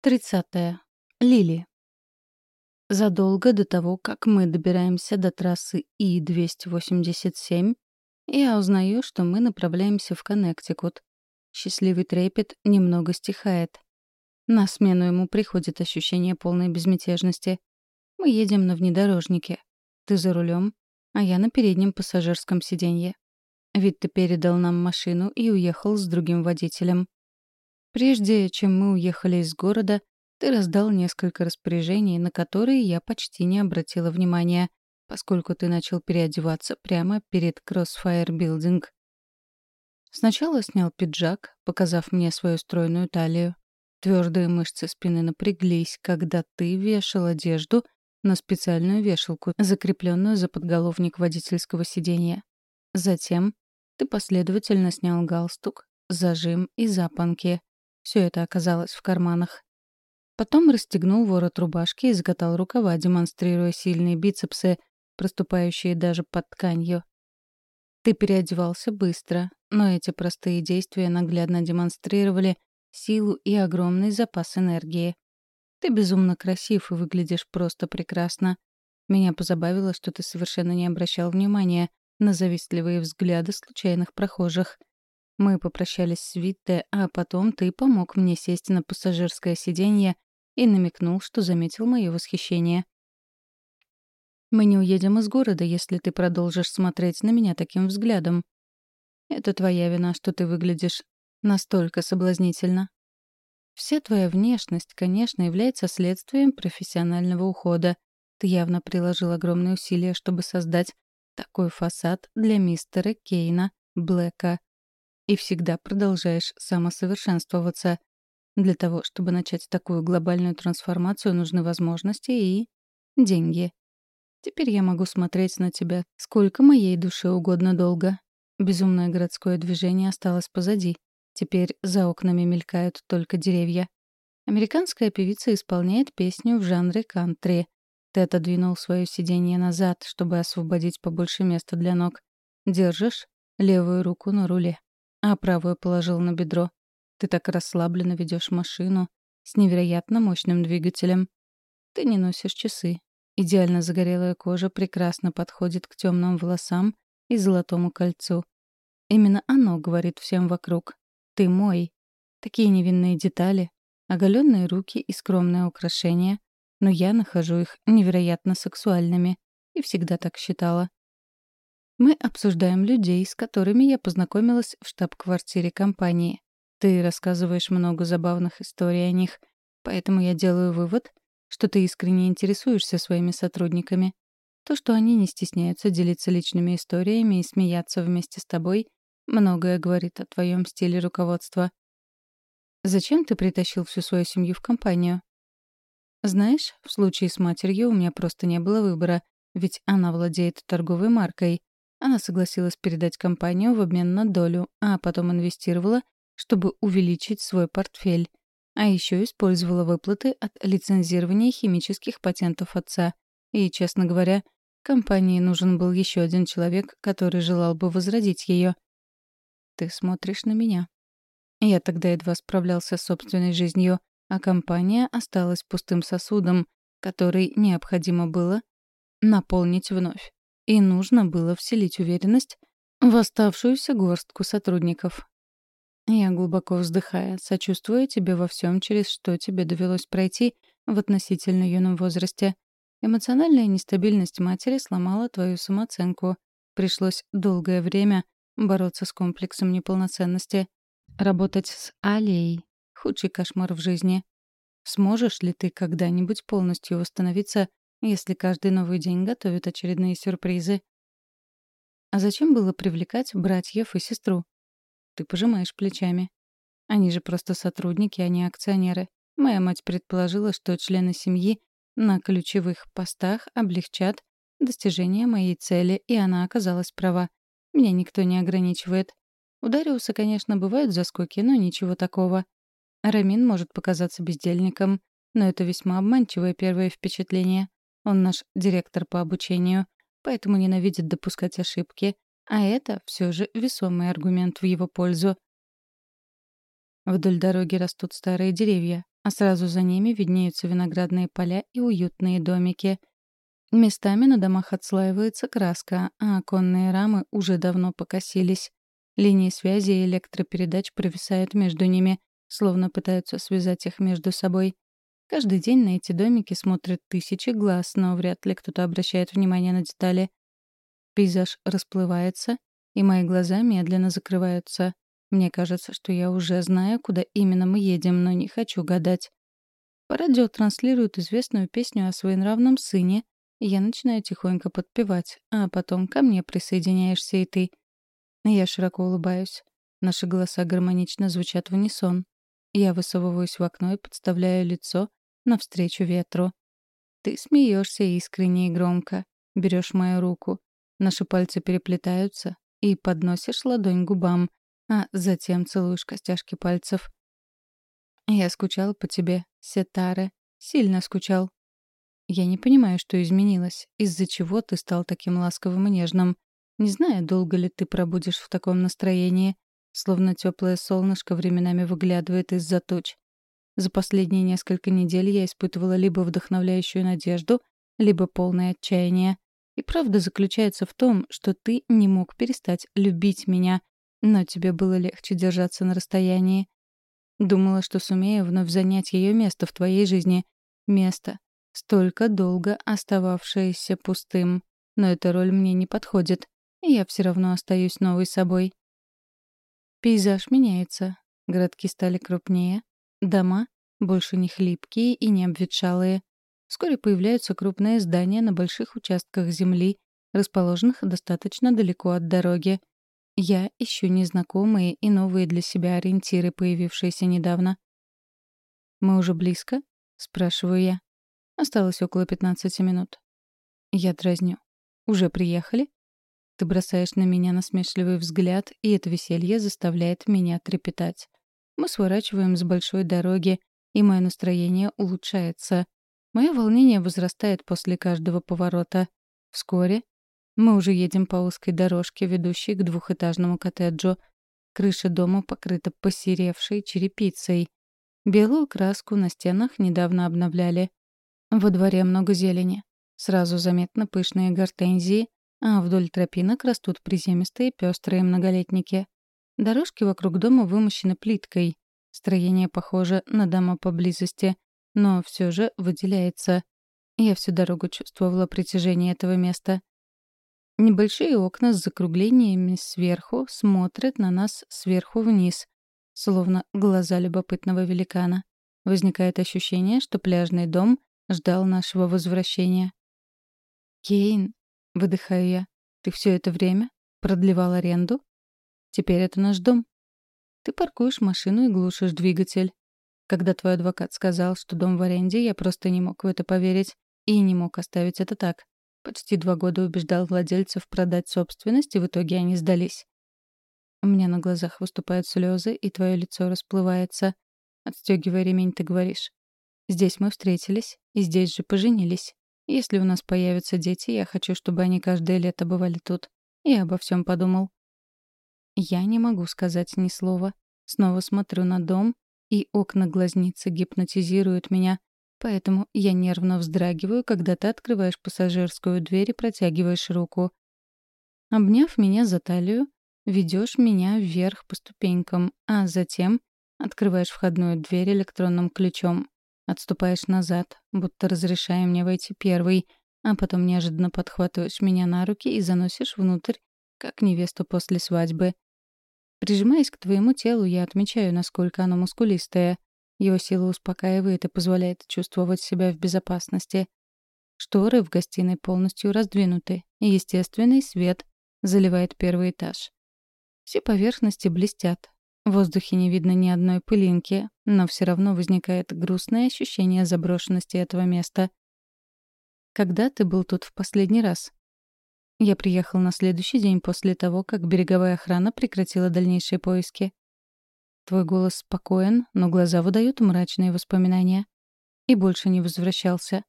30. Лили. Задолго до того, как мы добираемся до трассы И-287, я узнаю, что мы направляемся в Коннектикут. Счастливый трепет немного стихает. На смену ему приходит ощущение полной безмятежности. Мы едем на внедорожнике. Ты за рулем, а я на переднем пассажирском сиденье. Ведь ты передал нам машину и уехал с другим водителем. Прежде чем мы уехали из города, ты раздал несколько распоряжений, на которые я почти не обратила внимания, поскольку ты начал переодеваться прямо перед Crossfire Building. Сначала снял пиджак, показав мне свою стройную талию. Твердые мышцы спины напряглись, когда ты вешал одежду на специальную вешалку, закрепленную за подголовник водительского сиденья. Затем ты последовательно снял галстук, зажим и запонки. Все это оказалось в карманах. Потом расстегнул ворот рубашки и закатал рукава, демонстрируя сильные бицепсы, проступающие даже под тканью. Ты переодевался быстро, но эти простые действия наглядно демонстрировали силу и огромный запас энергии. Ты безумно красив и выглядишь просто прекрасно. Меня позабавило, что ты совершенно не обращал внимания на завистливые взгляды случайных прохожих. Мы попрощались с Витте, а потом ты помог мне сесть на пассажирское сиденье и намекнул, что заметил мое восхищение. «Мы не уедем из города, если ты продолжишь смотреть на меня таким взглядом. Это твоя вина, что ты выглядишь настолько соблазнительно. Вся твоя внешность, конечно, является следствием профессионального ухода. Ты явно приложил огромные усилия, чтобы создать такой фасад для мистера Кейна Блэка. И всегда продолжаешь самосовершенствоваться. Для того, чтобы начать такую глобальную трансформацию, нужны возможности и деньги. Теперь я могу смотреть на тебя сколько моей душе угодно долго. Безумное городское движение осталось позади. Теперь за окнами мелькают только деревья. Американская певица исполняет песню в жанре кантри. Ты отодвинул свое сиденье назад, чтобы освободить побольше места для ног. Держишь левую руку на руле, а правую положил на бедро. Ты так расслабленно ведешь машину с невероятно мощным двигателем. Ты не носишь часы. Идеально загорелая кожа прекрасно подходит к темным волосам и золотому кольцу. Именно оно говорит всем вокруг. Ты мой. Такие невинные детали, оголенные руки и скромное украшение, но я нахожу их невероятно сексуальными и всегда так считала. Мы обсуждаем людей, с которыми я познакомилась в штаб-квартире компании. Ты рассказываешь много забавных историй о них, поэтому я делаю вывод, что ты искренне интересуешься своими сотрудниками. То, что они не стесняются делиться личными историями и смеяться вместе с тобой, многое говорит о твоем стиле руководства. Зачем ты притащил всю свою семью в компанию? Знаешь, в случае с матерью у меня просто не было выбора, ведь она владеет торговой маркой. Она согласилась передать компанию в обмен на долю, а потом инвестировала чтобы увеличить свой портфель, а еще использовала выплаты от лицензирования химических патентов отца. И, честно говоря, компании нужен был еще один человек, который желал бы возродить ее. Ты смотришь на меня. Я тогда едва справлялся с собственной жизнью, а компания осталась пустым сосудом, который необходимо было наполнить вновь. И нужно было вселить уверенность в оставшуюся горстку сотрудников. Я глубоко вздыхая, сочувствую тебе во всем, через что тебе довелось пройти в относительно юном возрасте. Эмоциональная нестабильность матери сломала твою самооценку. Пришлось долгое время бороться с комплексом неполноценности. Работать с Алией — худший кошмар в жизни. Сможешь ли ты когда-нибудь полностью восстановиться, если каждый новый день готовит очередные сюрпризы? А зачем было привлекать братьев и сестру? Ты пожимаешь плечами. Они же просто сотрудники, а не акционеры. Моя мать предположила, что члены семьи на ключевых постах облегчат достижение моей цели, и она оказалась права. Меня никто не ограничивает. У Дариуса, конечно, бывают заскоки, но ничего такого. Рамин может показаться бездельником, но это весьма обманчивое первое впечатление. Он наш директор по обучению, поэтому ненавидит допускать ошибки, а это все же весомый аргумент в его пользу. Вдоль дороги растут старые деревья, а сразу за ними виднеются виноградные поля и уютные домики. Местами на домах отслаивается краска, а оконные рамы уже давно покосились. Линии связи и электропередач провисают между ними, словно пытаются связать их между собой. Каждый день на эти домики смотрят тысячи глаз, но вряд ли кто-то обращает внимание на детали. Пейзаж расплывается, и мои глаза медленно закрываются. Мне кажется, что я уже знаю, куда именно мы едем, но не хочу гадать. По радио транслируют известную песню о своенравном сыне, и я начинаю тихонько подпевать, а потом ко мне присоединяешься и ты. Я широко улыбаюсь. Наши голоса гармонично звучат в унисон. Я высовываюсь в окно и подставляю лицо навстречу ветру. Ты смеешься искренне и громко, берешь мою руку. Наши пальцы переплетаются, и подносишь ладонь губам, а затем целуешь костяшки пальцев. Я скучал по тебе, Сетаре, сильно скучал. Я не понимаю, что изменилось, из-за чего ты стал таким ласковым и нежным. Не знаю, долго ли ты пробудешь в таком настроении, словно теплое солнышко временами выглядывает из-за туч. За последние несколько недель я испытывала либо вдохновляющую надежду, либо полное отчаяние. И правда заключается в том, что ты не мог перестать любить меня, но тебе было легче держаться на расстоянии. Думала, что сумею вновь занять ее место в твоей жизни. Место, столько долго остававшееся пустым. Но эта роль мне не подходит, и я все равно остаюсь новой собой. Пейзаж меняется. Городки стали крупнее. Дома больше не хлипкие и не обветшалые. Вскоре появляются крупные здания на больших участках земли, расположенных достаточно далеко от дороги. Я ищу незнакомые и новые для себя ориентиры, появившиеся недавно. «Мы уже близко?» — спрашиваю я. Осталось около 15 минут. Я дразню. «Уже приехали?» Ты бросаешь на меня насмешливый взгляд, и это веселье заставляет меня трепетать. Мы сворачиваем с большой дороги, и мое настроение улучшается. Мое волнение возрастает после каждого поворота. Вскоре мы уже едем по узкой дорожке, ведущей к двухэтажному коттеджу. Крыша дома покрыта посеревшей черепицей. Белую краску на стенах недавно обновляли. Во дворе много зелени. Сразу заметно пышные гортензии, а вдоль тропинок растут приземистые пестрые многолетники. Дорожки вокруг дома вымощены плиткой. Строение похоже на дома поблизости — но все же выделяется. Я всю дорогу чувствовала притяжение этого места. Небольшие окна с закруглениями сверху смотрят на нас сверху вниз, словно глаза любопытного великана. Возникает ощущение, что пляжный дом ждал нашего возвращения. «Кейн», — выдыхаю я, — «ты все это время продлевал аренду? Теперь это наш дом. Ты паркуешь машину и глушишь двигатель. Когда твой адвокат сказал, что дом в аренде, я просто не мог в это поверить и не мог оставить это так. Почти два года убеждал владельцев продать собственность, и в итоге они сдались. У меня на глазах выступают слезы, и твое лицо расплывается. Отстегивая ремень, ты говоришь. Здесь мы встретились, и здесь же поженились. Если у нас появятся дети, я хочу, чтобы они каждое лето бывали тут. Я обо всем подумал. Я не могу сказать ни слова. Снова смотрю на дом, и окна глазницы гипнотизируют меня, поэтому я нервно вздрагиваю, когда ты открываешь пассажирскую дверь и протягиваешь руку. Обняв меня за талию, ведешь меня вверх по ступенькам, а затем открываешь входную дверь электронным ключом. Отступаешь назад, будто разрешая мне войти первый, а потом неожиданно подхватываешь меня на руки и заносишь внутрь, как невесту после свадьбы. Прижимаясь к твоему телу, я отмечаю, насколько оно мускулистое. Его сила успокаивает и позволяет чувствовать себя в безопасности. Шторы в гостиной полностью раздвинуты, и естественный свет заливает первый этаж. Все поверхности блестят. В воздухе не видно ни одной пылинки, но все равно возникает грустное ощущение заброшенности этого места. Когда ты был тут в последний раз? Я приехал на следующий день после того, как береговая охрана прекратила дальнейшие поиски. Твой голос спокоен, но глаза выдают мрачные воспоминания. И больше не возвращался.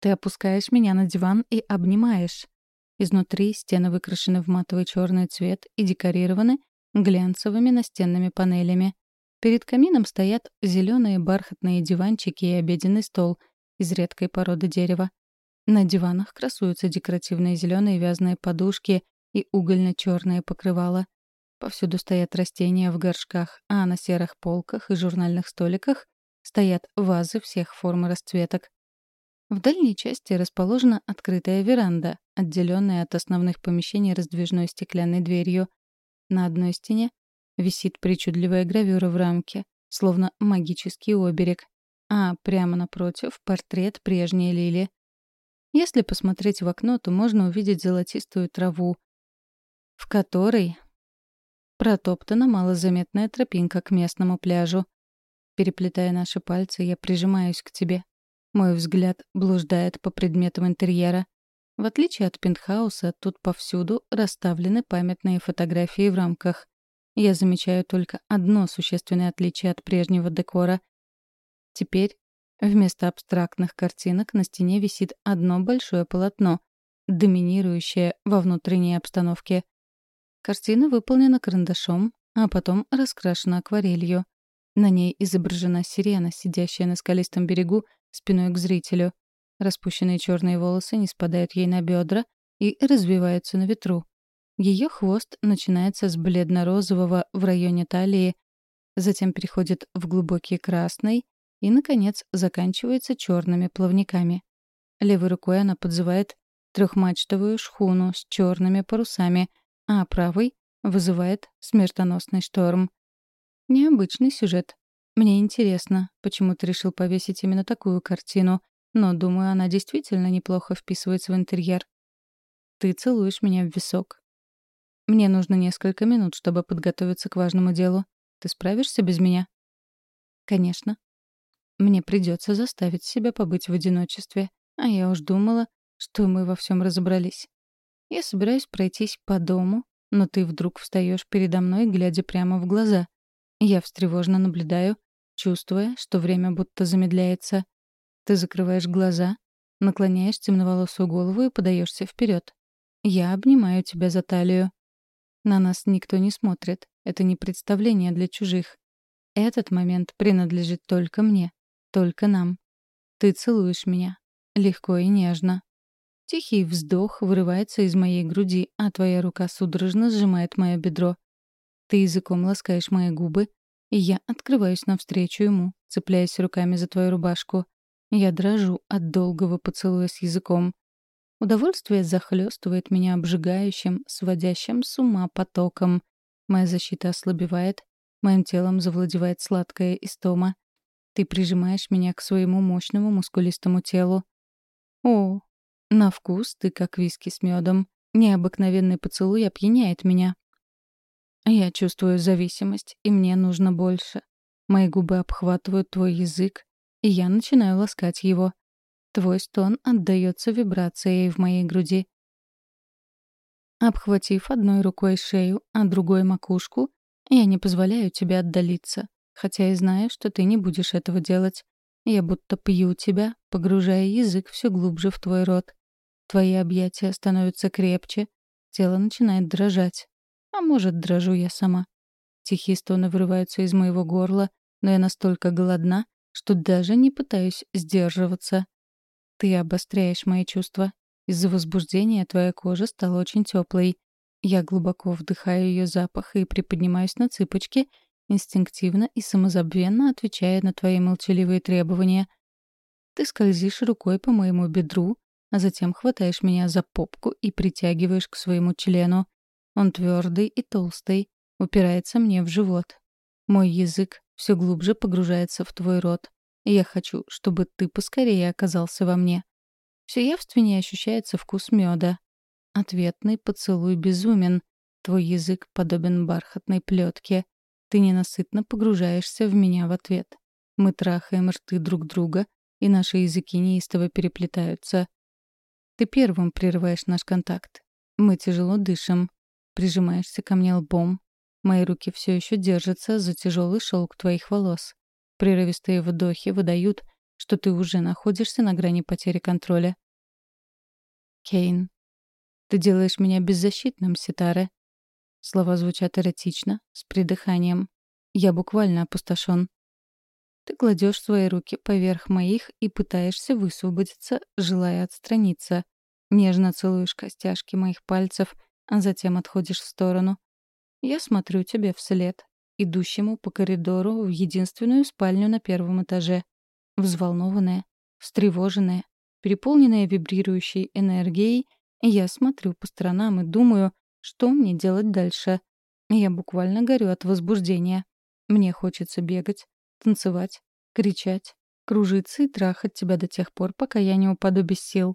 Ты опускаешь меня на диван и обнимаешь. Изнутри стены выкрашены в матовый черный цвет и декорированы глянцевыми настенными панелями. Перед камином стоят зеленые бархатные диванчики и обеденный стол из редкой породы дерева. На диванах красуются декоративные зеленые вязаные подушки и угольно-черные покрывала. Повсюду стоят растения в горшках, а на серых полках и журнальных столиках стоят вазы всех форм и расцветок. В дальней части расположена открытая веранда, отделенная от основных помещений раздвижной стеклянной дверью. На одной стене висит причудливая гравюра в рамке, словно магический оберег, а прямо напротив — портрет прежней Лили. Если посмотреть в окно, то можно увидеть золотистую траву, в которой протоптана малозаметная тропинка к местному пляжу. Переплетая наши пальцы, я прижимаюсь к тебе. Мой взгляд блуждает по предметам интерьера. В отличие от пентхауса, тут повсюду расставлены памятные фотографии в рамках. Я замечаю только одно существенное отличие от прежнего декора. Теперь вместо абстрактных картинок на стене висит одно большое полотно, доминирующее во внутренней обстановке. Картина выполнена карандашом, а потом раскрашена акварелью. На ней изображена сирена, сидящая на скалистом берегу спиной к зрителю. Распущенные черные волосы не спадают ей на бедра и развиваются на ветру. Ее хвост начинается с бледно-розового в районе талии, затем переходит в глубокий красный и, наконец, заканчивается черными плавниками. Левой рукой она подзывает трехмачтовую шхуну с черными парусами, а правой вызывает смертоносный шторм. Необычный сюжет, мне интересно, почему ты решил повесить именно такую картину, но, думаю, она действительно неплохо вписывается в интерьер. Ты целуешь меня в висок. Мне нужно несколько минут, чтобы подготовиться к важному делу. Ты справишься без меня? Конечно. Мне придется заставить себя побыть в одиночестве, а я уж думала, что мы во всем разобрались. Я собираюсь пройтись по дому, но ты вдруг встаешь передо мной, глядя прямо в глаза — я встревоженно наблюдаю, чувствуя, что время будто замедляется. Ты закрываешь глаза, наклоняешь темноволосую голову и подаешься вперед. Я обнимаю тебя за талию. На нас никто не смотрит. Это не представление для чужих. Этот момент принадлежит только мне, только нам. Ты целуешь меня. Легко и нежно. Тихий вздох вырывается из моей груди, а твоя рука судорожно сжимает мое бедро. Ты языком ласкаешь мои губы, и я открываюсь навстречу ему, цепляясь руками за твою рубашку. Я дрожу от долгого поцелуя с языком. Удовольствие захлестывает меня обжигающим, сводящим с ума потоком. Моя защита ослабевает, моим телом завладевает сладкая истома. Ты прижимаешь меня к своему мощному мускулистому телу. О, на вкус ты как виски с медом. Необыкновенный поцелуй опьяняет меня. Я чувствую зависимость, и мне нужно больше. Мои губы обхватывают твой язык, и я начинаю ласкать его. Твой стон отдаётся вибрацией в моей груди. Обхватив одной рукой шею, а другой макушку, я не позволяю тебе отдалиться, хотя и знаю, что ты не будешь этого делать. Я будто пью тебя, погружая язык все глубже в твой рот. Твои объятия становятся крепче, тело начинает дрожать. А может, дрожу я сама. Тихие стоны вырываются из моего горла, но я настолько голодна, что даже не пытаюсь сдерживаться. Ты обостряешь мои чувства. Из-за возбуждения твоя кожа стала очень теплой. Я глубоко вдыхаю ее запах и приподнимаюсь на цыпочки, инстинктивно и самозабвенно отвечая на твои молчаливые требования. Ты скользишь рукой по моему бедру, а затем хватаешь меня за попку и притягиваешь к своему члену. Он твердый и толстый, упирается мне в живот. Мой язык все глубже погружается в твой рот. Я хочу, чтобы ты поскорее оказался во мне. Все явственнее ощущается вкус меда. Ответный поцелуй безумен. Твой язык подобен бархатной плетке. Ты ненасытно погружаешься в меня в ответ. Мы трахаем рты друг друга, и наши языки неистово переплетаются. Ты первым прерываешь наш контакт. Мы тяжело дышим прижимаешься ко мне лбом. Мои руки все еще держатся за тяжелый шелк твоих волос. Прерывистые вдохи выдают, что ты уже находишься на грани потери контроля. Кейн, ты делаешь меня беззащитным, Ситаре. Слова звучат эротично, с придыханием. Я буквально опустошен. Ты кладешь свои руки поверх моих и пытаешься высвободиться, желая отстраниться. Нежно целуешь костяшки моих пальцев, а затем отходишь в сторону. Я смотрю тебе вслед, идущему по коридору в единственную спальню на первом этаже. Взволнованная, встревоженная, переполненная вибрирующей энергией, я смотрю по сторонам и думаю, что мне делать дальше. Я буквально горю от возбуждения. Мне хочется бегать, танцевать, кричать, кружиться и трахать тебя до тех пор, пока я не упаду без сил.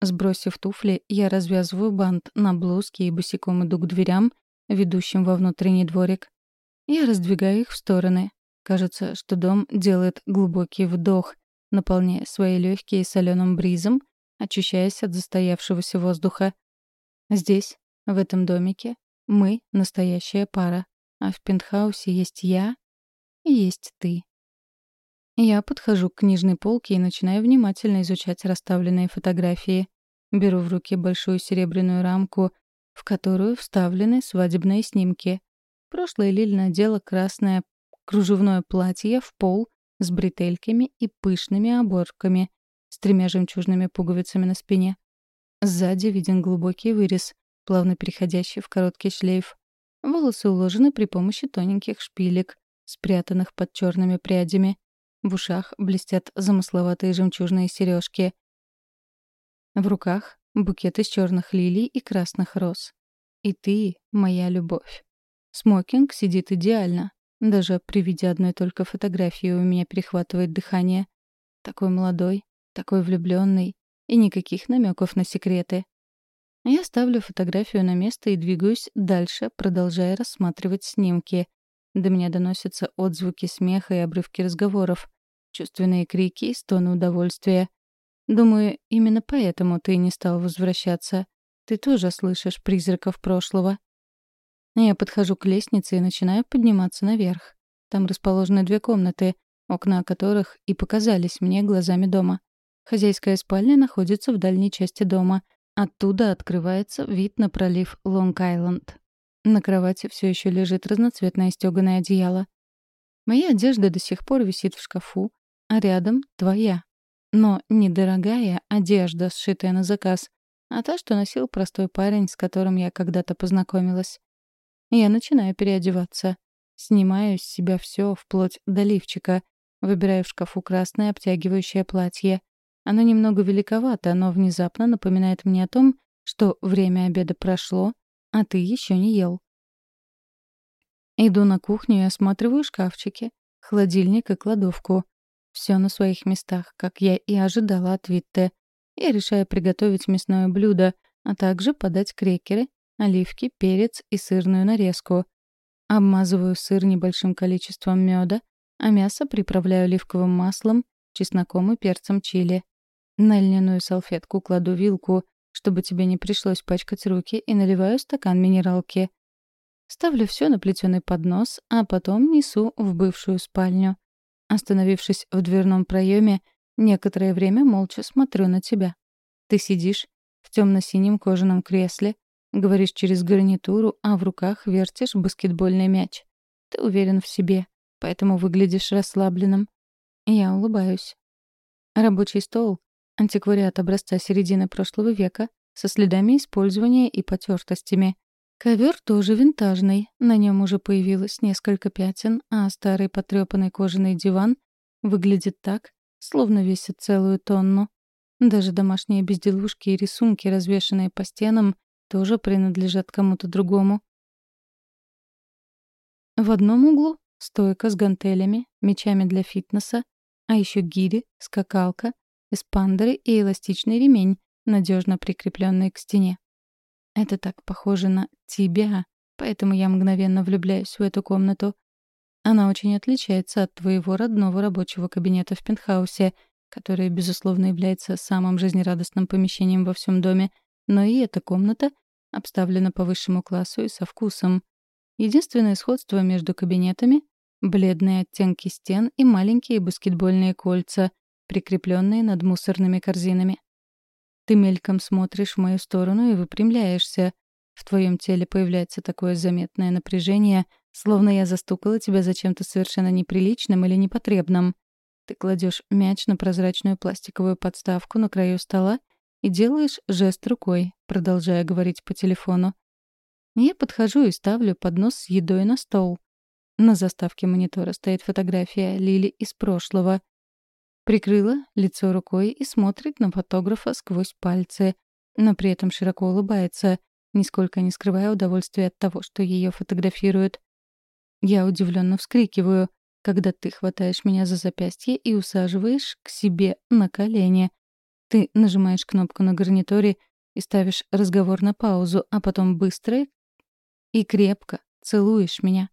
Сбросив туфли, я развязываю бант на блузке и босиком иду к дверям, ведущим во внутренний дворик. Я раздвигаю их в стороны. Кажется, что дом делает глубокий вдох, наполняя свои легкие соленым бризом, очищаясь от застоявшегося воздуха. Здесь, в этом домике, мы — настоящая пара, а в пентхаусе есть я и есть ты. Я подхожу к книжной полке и начинаю внимательно изучать расставленные фотографии. Беру в руки большую серебряную рамку, в которую вставлены свадебные снимки. Прошлое Лиль надела красное кружевное платье в пол с бретельками и пышными оборками, с тремя жемчужными пуговицами на спине. Сзади виден глубокий вырез, плавно переходящий в короткий шлейф. Волосы уложены при помощи тоненьких шпилек, спрятанных под черными прядями. В ушах блестят замысловатые жемчужные сережки. В руках — букет из черных лилий и красных роз. И ты — моя любовь. Смокинг сидит идеально. Даже при виде одной только фотографии у меня перехватывает дыхание. Такой молодой, такой влюбленный и никаких намеков на секреты. Я ставлю фотографию на место и двигаюсь дальше, продолжая рассматривать снимки. До меня доносятся отзвуки смеха и обрывки разговоров чувственные крики и стоны удовольствия. Думаю, именно поэтому ты не стал возвращаться. Ты тоже слышишь призраков прошлого. Я подхожу к лестнице и начинаю подниматься наверх. Там расположены две комнаты, окна которых и показались мне глазами дома. Хозяйская спальня находится в дальней части дома. Оттуда открывается вид на пролив Лонг-Айленд. На кровати все еще лежит разноцветное стеганое одеяло. Моя одежда до сих пор висит в шкафу, а рядом твоя. Но не дорогая одежда, сшитая на заказ, а та, что носил простой парень, с которым я когда-то познакомилась. Я начинаю переодеваться. Снимаю с себя все, вплоть до лифчика. Выбираю в шкафу красное обтягивающее платье. Оно немного великовато, но внезапно напоминает мне о том, что время обеда прошло, а ты еще не ел. Иду на кухню и осматриваю шкафчики, холодильник и кладовку. Все на своих местах, как я и ожидала от Витте. Я решаю приготовить мясное блюдо, а также подать крекеры, оливки, перец и сырную нарезку. Обмазываю сыр небольшим количеством меда, а мясо приправляю оливковым маслом, чесноком и перцем чили. На льняную салфетку кладу вилку, чтобы тебе не пришлось пачкать руки, и наливаю стакан минералки. Ставлю все на плетеный поднос, а потом несу в бывшую спальню. Остановившись в дверном проеме, некоторое время молча смотрю на тебя. Ты сидишь в темно-синем кожаном кресле, говоришь через гарнитуру, а в руках вертишь баскетбольный мяч. Ты уверен в себе, поэтому выглядишь расслабленным. Я улыбаюсь. Рабочий стол, антиквариат образца середины прошлого века, со следами использования и потертостями. Ковер тоже винтажный, на нем уже появилось несколько пятен, а старый потрепанный кожаный диван выглядит так, словно весит целую тонну. Даже домашние безделушки и рисунки, развешанные по стенам, тоже принадлежат кому-то другому. В одном углу — стойка с гантелями, мечами для фитнеса, а еще гири, скакалка, эспандеры и эластичный ремень, надежно прикрепленный к стене. Это так похоже на тебя, поэтому я мгновенно влюбляюсь в эту комнату. Она очень отличается от твоего родного рабочего кабинета в пентхаусе, который, безусловно, является самым жизнерадостным помещением во всем доме, но и эта комната обставлена по высшему классу и со вкусом. Единственное сходство между кабинетами — бледные оттенки стен и маленькие баскетбольные кольца, прикрепленные над мусорными корзинами. Ты мельком смотришь в мою сторону и выпрямляешься. В твоем теле появляется такое заметное напряжение, словно я застукала тебя за чем-то совершенно неприличным или непотребным. Ты кладешь мяч на прозрачную пластиковую подставку на краю стола и делаешь жест рукой, продолжая говорить по телефону. Я подхожу и ставлю поднос с едой на стол. На заставке монитора стоит фотография Лили из прошлого. Прикрыла лицо рукой и смотрит на фотографа сквозь пальцы, но при этом широко улыбается, нисколько не скрывая удовольствия от того, что ее фотографируют. Я удивленно вскрикиваю, когда ты хватаешь меня за запястье и усаживаешь к себе на колени. Ты нажимаешь кнопку на гарнитуре и ставишь разговор на паузу, а потом быстро и крепко целуешь меня.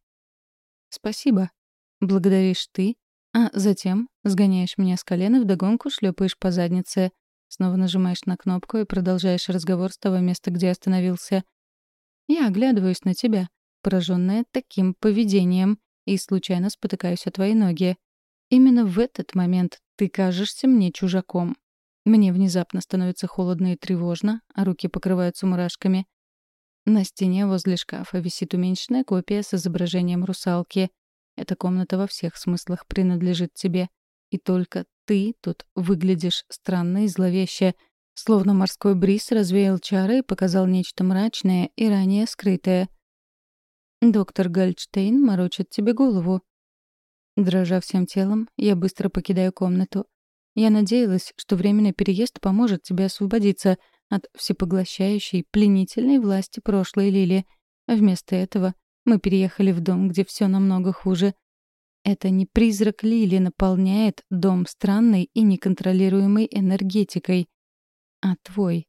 «Спасибо», — благодаришь ты, а затем сгоняешь меня с колена вдогонку шлепаешь по заднице — Снова нажимаешь на кнопку и продолжаешь разговор с того места, где остановился. Я оглядываюсь на тебя, пораженная таким поведением, и случайно спотыкаюсь о твои ноги. Именно в этот момент ты кажешься мне чужаком. Мне внезапно становится холодно и тревожно, а руки покрываются мурашками. На стене возле шкафа висит уменьшенная копия с изображением русалки. Эта комната во всех смыслах принадлежит тебе. И только ты тут выглядишь странно и зловеще, словно морской бриз развеял чары и показал нечто мрачное и ранее скрытое. Доктор Гольдштейн морочит тебе голову. Дрожа всем телом, я быстро покидаю комнату. Я надеялась, что временный переезд поможет тебе освободиться от всепоглощающей, пленительной власти прошлой Лили. Вместо этого мы переехали в дом, где все намного хуже. Это не призрак Лили наполняет дом странной и неконтролируемой энергетикой, а твой